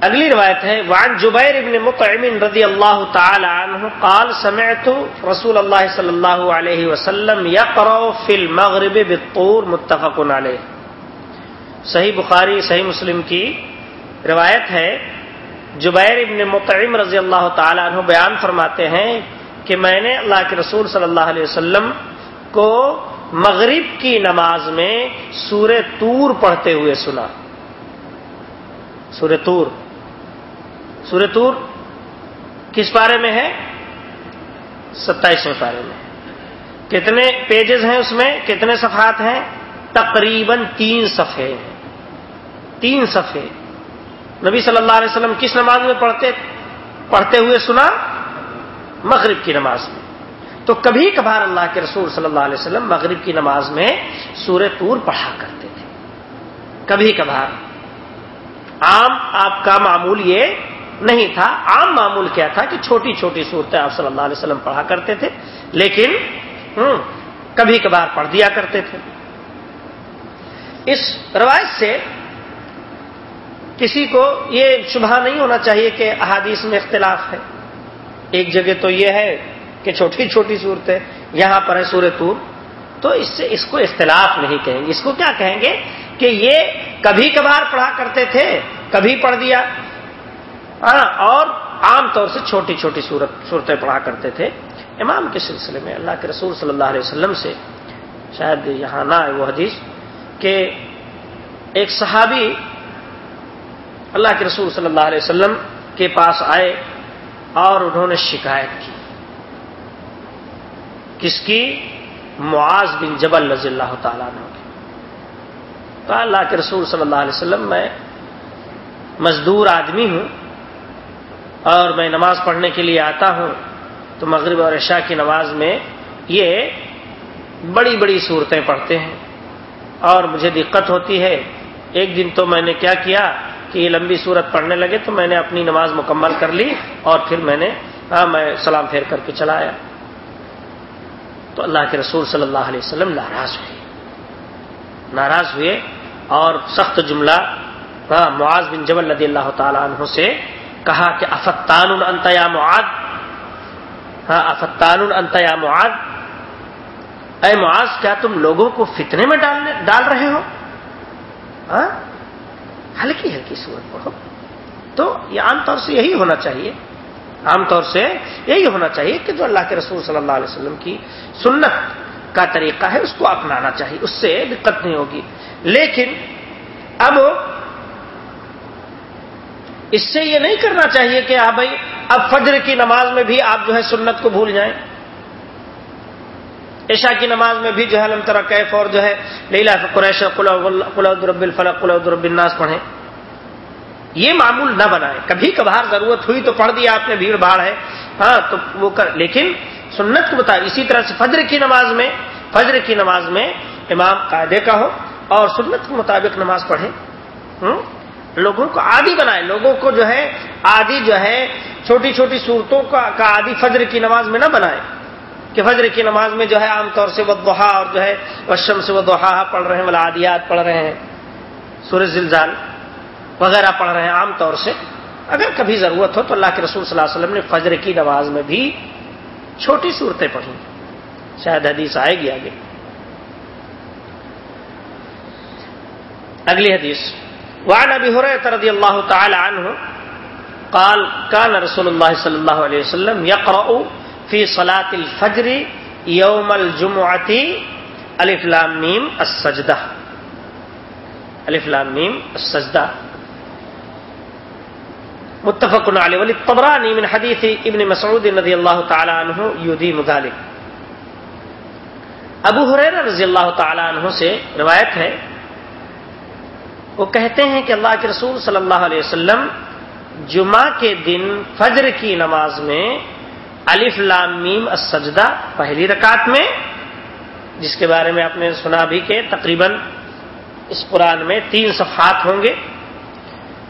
اگلی روایت ہے وان جبیر ابن مطعم رضی اللہ تعالی عنہ قال، سمعت رسول اللہ صلی اللہ علیہ وسلم یقرا فی المغرب بالطور متفق علیہ۔ صحیح بخاری، صحیح مسلم کی روایت ہے جبیر ابن مطعم رضی اللہ تعالی عنہ بیان فرماتے ہیں کہ میں نے اللہ کے رسول صلی اللہ علیہ وسلم کو مغرب کی نماز میں سور تور پڑھتے ہوئے سنا۔ سور تور۔ سورہ تور کس پارے میں ہے؟ ستائیسویں پارے میں۔ کتنے پیجز ہیں اس میں؟ کتنے صفحات ہیں؟ تقریباً تین صفحے ہیں۔ تین صفحے۔ نبی صلی اللہ علیہ وسلم کس نماز میں پڑھتے پڑھتے ہوئے سنا مغرب کی نماز میں۔ تو کبھی کبھار اللہ کے رسول صلی اللہ علیہ وسلم مغرب کی نماز میں سورہ تور پڑھا کرتے تھے۔ کبھی کبھار۔ عام آپ کا معمول یہ نہیں تھا۔ عام معمول کیا تھا کہ چھوٹی چھوٹی صورتیں آپ صلی اللہ علیہ وسلم پڑھا کرتے تھے، لیکن کبھی کبھار پڑھ دیا کرتے تھے۔ اس روایت سے کسی کو یہ شبہ نہیں ہونا چاہیے کہ احادیث میں اختلاف ہے۔ ایک جگہ تو یہ ہے کہ چھوٹی چھوٹی صورتیں یہاں پر ہے سورہ تور تو اس سے اس کو اختلاف نہیں کہیں۔ گے اس کو کیا کہیں گے کہ یہ کبھی کبھار پڑھا کرتے تھے کبھی پڑھ دیا۔ ہاں، اور عام طور سے چھوٹی چھوٹی صورت صورتیں پڑھا کرتے تھے۔ امام کے سلسلے میں اللہ کے رسول صلی اللہ علیہ وسلم سے شاید یہاں نہ آئے وہ حدیث کہ ایک صحابی اللہ کے رسول صلی اللہ علیہ وسلم کے پاس آئے اور انہوں نے شکایت کی۔ کس کی؟ معاذ بن جبل رضی اللہ تعالیٰ نے کہا، اللہ کے رسول صلی اللہ علیہ وسلم، میں مزدور آدمی ہوں اور میں نماز پڑھنے کے لیے آتا ہوں، تو مغرب اور عشاء کی نماز میں یہ بڑی بڑی صورتیں پڑھتے ہیں اور مجھے دقت ہوتی ہے۔ ایک دن تو میں نے کیا کیا؟ کہ یہ لمبی صورت پڑھنے لگے تو میں نے اپنی نماز مکمل کر لی اور پھر میں نے ہاں میں سلام پھیر کر کے چلایا تو اللہ کے رسول صلی اللہ علیہ وسلم ناراض ہوئے۔ ناراض ہوئے اور سخت جملہ ہاں معاذ بن جبل رضی اللہ تعالیٰ عنہ سے کہا کہ افتان انت یا معاد ہاں افتان انت یا معاد اے معاذ، کیا تم لوگوں کو فتنے میں ڈال رہے ہو؟ ہاں ہلکی ہلکی صورت پڑھو۔ تو یہ عام طور سے یہی ہونا چاہیے۔ عام طور سے یہی ہونا چاہیے کہ جو اللہ کے رسول صلی اللہ علیہ وسلم کی سنت کا طریقہ ہے، اس کو اپنانا چاہیے۔ اس سے دقت نہیں ہوگی۔ لیکن اب اس سے یہ نہیں کرنا چاہیے کہ ہاں بھائی، اب فجر کی نماز میں بھی آپ جو ہے سنت کو بھول جائیں۔ عشاء کی نماز میں بھی جو ہے الم کیف اور جو ہے لیلا قریش رب الفلق رب الناس پڑھیں۔ یہ معمول نہ بنائے کبھی کبھار ضرورت ہوئی تو پڑھ دیا آپ نے، بھیڑ بھاڑ ہے۔ ہاں تو وہ کر لیکن سنت کو بتا اسی طرح سے فجر کی نماز میں، فجر کی نماز میں امام قاعدے کا ہو اور سنت کے مطابق نماز پڑھے لوگوں کو عادی بنائے لوگوں کو جو ہے آدھی جو ہے، چھوٹی چھوٹی صورتوں کا آدھی فجر کی نماز میں نہ بنائے کہ فجر کی نماز میں جو ہے عام طور سے وہ دوہا اور جو ہے وشم سے وہ دوہا پڑھ رہے ہیں ولادیات پڑھ رہے ہیں سورج زلزال وغیرہ پڑھ رہے ہیں عام طور سے۔ اگر کبھی ضرورت ہو تو اللہ کے رسول صلی اللہ علیہ وسلم نے فجر کی نماز میں بھی چھوٹی صورتیں پڑھی۔ شاید حدیث آئے گی آگے۔ اگلی حدیث۔ وعن ابی حریرہ رضی اللہ تعالی عنہ قال كان رسول اللہ صلی اللہ علیہ وسلم يقرأ فی صلاة الفجر یوم الجمعة. الف لام میم السجدہ. الف لام میم السجدہ. متفق علیہ. ولی طبرانی من حدیث ابن مسعود رضی اللہ تعالی عنہ یودی مذالک ابو حریر رضی اللہ تعالی عنہ سے روایت ہے، وہ کہتے ہیں کہ اللہ کے رسول صلی اللہ علیہ وسلم جمعہ کے دن فجر کی نماز میں الف لام میم السجدہ پہلی رکعت میں، جس کے بارے میں آپ نے سنا بھی کہ تقریباً اس قرآن میں تین صفحات ہوں گے۔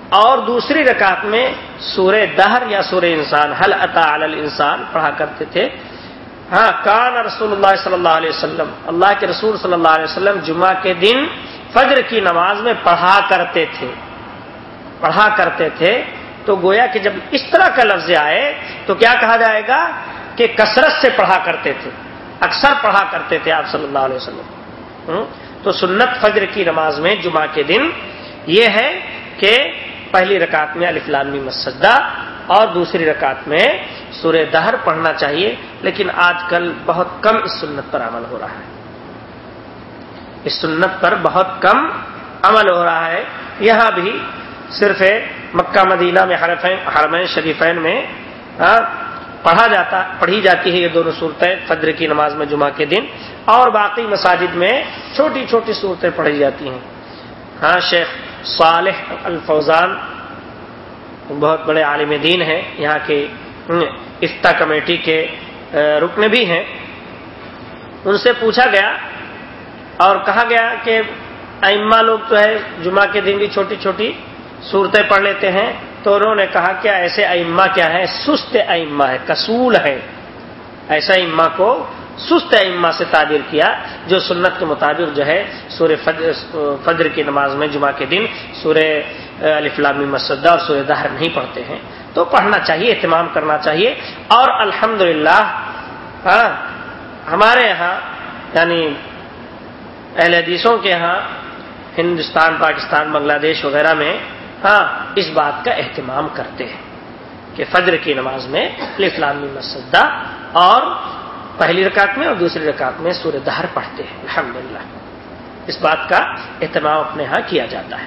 اور دوسری رکعت میں سورہ دہر یا سورہ انسان حل عطا انسان پڑھا کرتے تھے۔ ہاں کان رسول اللہ صلی اللہ علیہ وسلم، اللہ کے رسول صلی اللہ علیہ وسلم جمعہ کے دن فجر کی نماز میں پڑھا کرتے تھے۔ پڑھا کرتے تھے۔ تو گویا کہ جب اس طرح کا لفظ آئے تو کیا کہا جائے گا کہ کثرت سے پڑھا کرتے تھے، اکثر پڑھا کرتے تھے آپ صلی اللہ علیہ وسلم۔ تو سنت فجر کی نماز میں جمعہ کے دن یہ ہے کہ پہلی رکعت میں الفلامی مسجدہ اور دوسری رکعت میں سورہ دہر پڑھنا چاہیے، لیکن آج کل بہت کم اس سنت پر عمل ہو رہا ہے۔ اس سنت پر بہت کم عمل ہو رہا ہے۔ یہاں بھی صرف مکہ مدینہ میں حرمین شریفین میں پڑھا جاتا پڑھی جاتی ہے یہ دونوں صورتیں، فجر کی نماز میں جمعہ کے دن، اور باقی مساجد میں چھوٹی چھوٹی صورتیں پڑھی جاتی ہیں۔ ہاں شیخ صالح الفوزان بہت بڑے عالم دین ہیں، یہاں کے افتا کمیٹی کے رکن بھی ہیں۔ ان سے پوچھا گیا اور کہا گیا کہ ائمہ لوگ تو ہے، جمعہ کے دن بھی چھوٹی چھوٹی صورتیں پڑھ لیتے ہیں تو انہوں نے کہا کیا ایسے ائمہ کیا ہے سست ائمہ ہے، کسول ہے ایسا اما کو سست ائمہ سے تعبیر کیا، جو سنت کے مطابق جو ہے سورہ فجر فجر کی نماز میں، جمعہ کے دن سورہ الفلامی مسدہ اور سورہ دہر نہیں پڑھتے ہیں۔ تو پڑھنا چاہیے، اہتمام کرنا چاہیے۔ اور الحمد ہاں ہمارے یہاں یعنی اہل حدیثوں کے ہاں ہندوستان، پاکستان، بنگلہ دیش وغیرہ میں ہاں اس بات کا اہتمام کرتے ہیں کہ فجر کی نماز میں اسلامی مسدہ اور پہلی رکعت میں اور دوسری رکعت میں سورہ دہر پڑھتے ہیں۔ الحمدللہ۔ اس بات کا اہتمام اپنے ہاں کیا جاتا ہے۔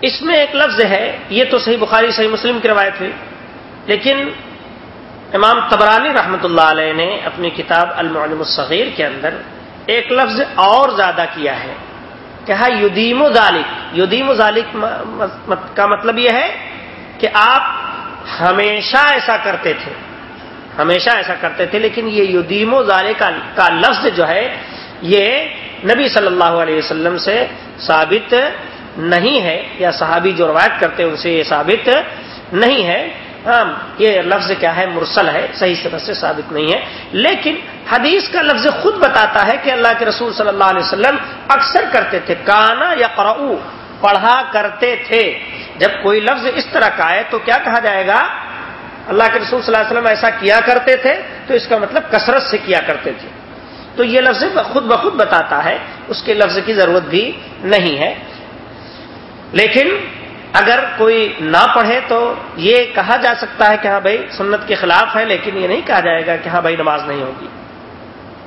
اس میں ایک لفظ ہے، یہ تو صحیح بخاری، صحیح مسلم کی روایت ہوئی، لیکن امام تبرانی رحمۃ اللہ علیہ نے اپنی کتاب المعلم الصغیر کے اندر ایک لفظ اور زیادہ کیا ہے۔ کہا ہاں یدیم و ذالک یدیم ذالک کا مطلب یہ ہے کہ آپ ہمیشہ ایسا کرتے تھے، ہمیشہ ایسا کرتے تھے، لیکن یہ یدیم و ذالک کا لفظ جو ہے، یہ نبی صلی اللہ علیہ وسلم سے ثابت نہیں ہے، یا صحابی جو روایت کرتے ان سے یہ ثابت نہیں ہے۔ ہاں یہ لفظ کیا ہے؟ مرسل ہے، صحیح صنعت سے ثابت نہیں ہے۔ لیکن حدیث کا لفظ خود بتاتا ہے کہ اللہ کے رسول صلی اللہ علیہ وسلم اکثر کرتے تھے، کانا یا قرؤ پڑھا کرتے تھے۔ جب کوئی لفظ اس طرح کا ہے تو کیا کہا جائے گا؟ اللہ کے رسول صلی اللہ علیہ وسلم ایسا کیا کرتے تھے تو اس کا مطلب کثرت سے کیا کرتے تھے۔ تو یہ لفظ خود بخود بتاتا ہے، اس کے لفظ کی ضرورت بھی نہیں ہے۔ لیکن اگر کوئی نہ پڑھے تو یہ کہا جا سکتا ہے کہ ہاں بھائی سنت کے خلاف ہے، لیکن یہ نہیں کہا جائے گا کہ ہاں بھائی نماز نہیں ہوگی۔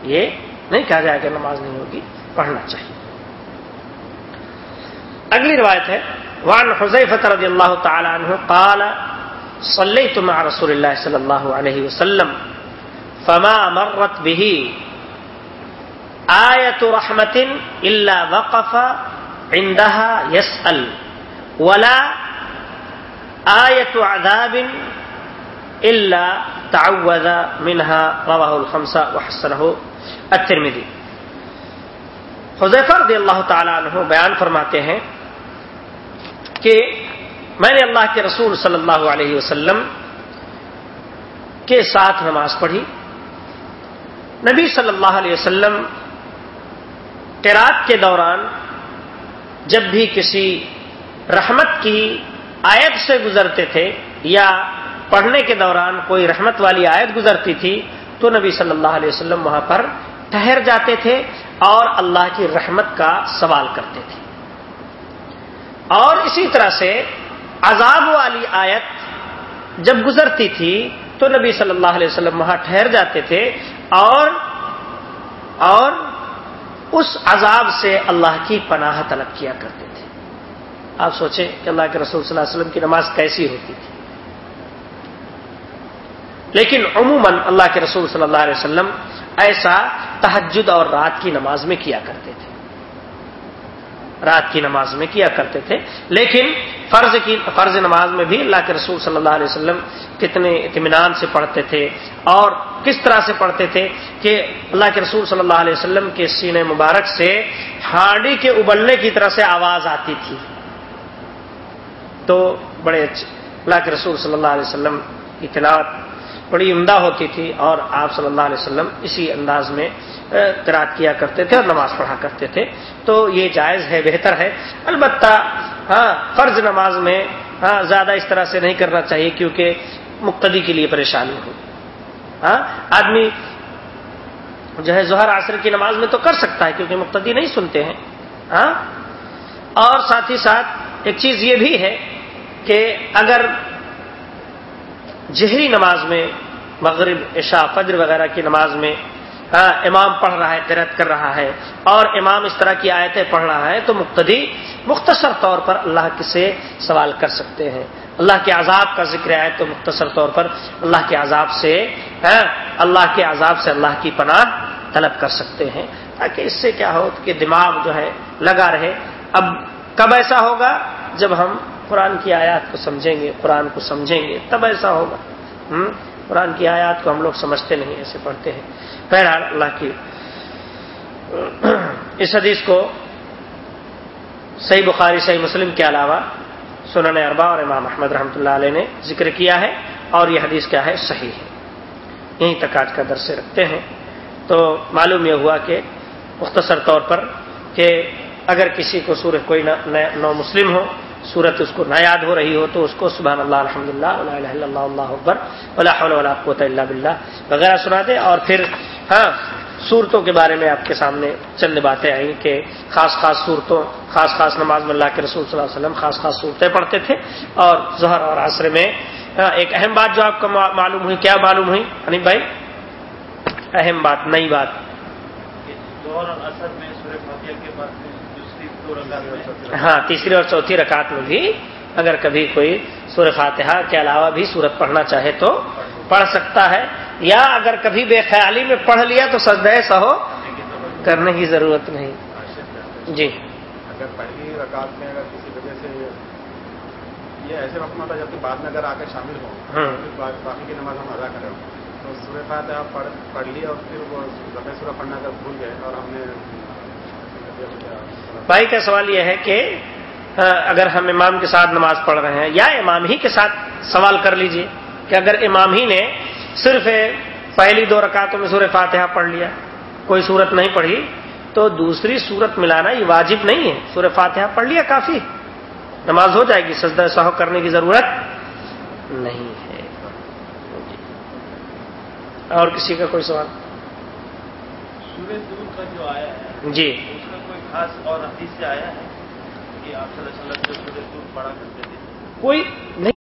یہ نہیں کہا جائے گا نماز نہیں ہوگی، پڑھنا چاہیے۔ اگلی روایت ہے وان حضیفت رضی اللہ تعالی عنہ قال، صلیت مع رسول اللہ صلی اللہ علیہ وسلم، فما مرت به آیت رحمت الا وقف عندها يسأل ولا آیت عذاب الا تعوذ منها رواه الخمسة وحسنه الترمذی حذیفہ رضی اللہ تعالی عنہ بیان فرماتے ہیں کہ میں نے اللہ کے رسول صلی اللہ علیہ وسلم کے ساتھ نماز پڑھی۔ نبی صلی اللہ علیہ وسلم قرات کے دوران جب بھی کسی رحمت کی آیت سے گزرتے تھے یا پڑھنے کے دوران کوئی رحمت والی آیت گزرتی تھی، تو نبی صلی اللہ علیہ وسلم وہاں پر ٹھہر جاتے تھے اور اللہ کی رحمت کا سوال کرتے تھے۔ اور اسی طرح سے عذاب والی آیت جب گزرتی تھی، تو نبی صلی اللہ علیہ وسلم وہاں ٹھہر جاتے تھے اور اور اس عذاب سے اللہ کی پناہ طلب کیا کرتے تھے۔ آپ سوچیں کہ اللہ کے رسول صلی اللہ علیہ وسلم کی نماز کیسی ہوتی تھی۔ لیکن عموماً اللہ کے رسول صلی اللہ علیہ وسلم ایسا تحجد اور رات کی نماز میں کیا کرتے تھے۔ رات کی نماز میں کیا کرتے تھے۔ لیکن فرض کی، فرض نماز میں بھی اللہ کے رسول صلی اللہ علیہ وسلم کتنے اطمینان سے پڑھتے تھے اور کس طرح سے پڑھتے تھے کہ اللہ کے رسول صلی اللہ علیہ وسلم کے سینے مبارک سے ہانڈی کے ابلنے کی طرح سے آواز آتی تھی۔ تو بڑے اچھے اللہ کے رسول صلی اللہ علیہ وسلم کی تلاوت بڑی عمدہ ہوتی تھی اور آپ صلی اللہ علیہ وسلم اسی انداز میں قرات کیا کرتے تھے اور نماز پڑھا کرتے تھے۔ تو یہ جائز ہے، بہتر ہے۔ البتہ ہاں فرض نماز میں ہاں زیادہ اس طرح سے نہیں کرنا چاہیے کیونکہ مقتدی کے لیے پریشانی ہو ہاں آدمی جو ہے ظہر عصر کی نماز میں تو کر سکتا ہے کیونکہ مقتدی نہیں سنتے ہیں۔ ہاں اور ساتھ ہی ساتھ ایک چیز یہ بھی ہے کہ اگر جہری نماز میں، مغرب، عشاء، فجر وغیرہ کی نماز میں ہاں، امام پڑھ رہا ہے قرت کر رہا ہے، اور امام اس طرح کی آیتیں پڑھ رہا ہے، تو مقتدی مختصر طور پر اللہ سے سوال کر سکتے ہیں۔ اللہ کے عذاب کا ذکر آئے تو مختصر طور پر اللہ کے عذاب سے ہاں، اللہ کے عذاب سے اللہ کی پناہ طلب کر سکتے ہیں۔ تاکہ اس سے کیا ہو کہ دماغ جو ہے، لگا رہے۔ اب کب ایسا ہوگا؟ جب ہم قرآن کی آیات کو سمجھیں گے، قرآن کو سمجھیں گے، تب ایسا ہوگا۔ قرآن کی آیات کو ہم لوگ سمجھتے نہیں، ایسے پڑھتے ہیں۔ بہرحال اللہ کی اس حدیث کو صحیح بخاری، صحیح مسلم کے علاوہ سنن اربا اور امام احمد رحمۃ اللہ علیہ نے ذکر کیا ہے اور یہ حدیث کیا ہے صحیح ہے۔ یہیں تک آج کا درس رکھتے ہیں۔ تو معلوم یہ ہوا کہ مختصر طور پر کہ اگر کسی کو سورہ کوئی نو مسلم ہو صورت اس کو نہ یاد ہو رہی ہو تو اس کو سبحان اللہ الحمد للہ اللہ اللہ اللہ اکبر اللہ قوت اللہ بلّہ وغیرہ سنا دے۔ اور پھر ہاں صورتوں کے بارے میں آپ کے سامنے چند باتیں آئیں کہ خاص خاص صورتوں، خاص خاص نماز میں اللہ کے رسول صلی اللہ علیہ وسلم خاص خاص صورتیں پڑھتے تھے۔ اور ظہر اور عصر میں ہاں، ایک اہم بات جو آپ کو معلوم ہوئی، کیا معلوم ہوئی؟ انیب بھائی، اہم بات، نئی بات۔ ہاں تیسری اور چوتھی رکعت میں بھی اگر کبھی کوئی سور فاتحہ کے علاوہ بھی سورت پڑھنا چاہے تو پڑھ سکتا ہے یا اگر کبھی بے خیالی میں پڑھ لیا تو سجدہ سہو کرنے کی ضرورت نہیں۔ جی۔ اگر پہلی رکعت میں اگر کسی وجہ سے یہ ایسے وقت میں ہوتا جبکہ بعد میں اگر آ کے شامل ہو باقی کی نماز ہم ادا کریں تو سورہ فاتحہ پڑھ لی اور پھر وہ سورہ پڑھنا اگر بھول گئے اور ہم نے بھائی کا سوال یہ ہے کہ اگر ہم امام کے ساتھ نماز پڑھ رہے ہیں یا امام ہی کے ساتھ سوال کر لیجیے کہ اگر امام ہی نے صرف پہلی دو رکعتوں میں سورہ فاتحہ پڑھ لیا کوئی صورت نہیں پڑھی تو دوسری صورت ملانا یہ واجب نہیں ہے۔ سورہ فاتحہ پڑھ لیا کافی نماز ہو جائے گی سجدہ صحو کرنے کی ضرورت نہیں ہے۔ اور کسی کا کوئی سوال؟ جو آیا ہے جی۔ خاص اور حدیث سے آیا ہے کہ آپ صلی اللہ علیہ وسلم جو سورج دور کرتے تھے۔ کوئی نہیں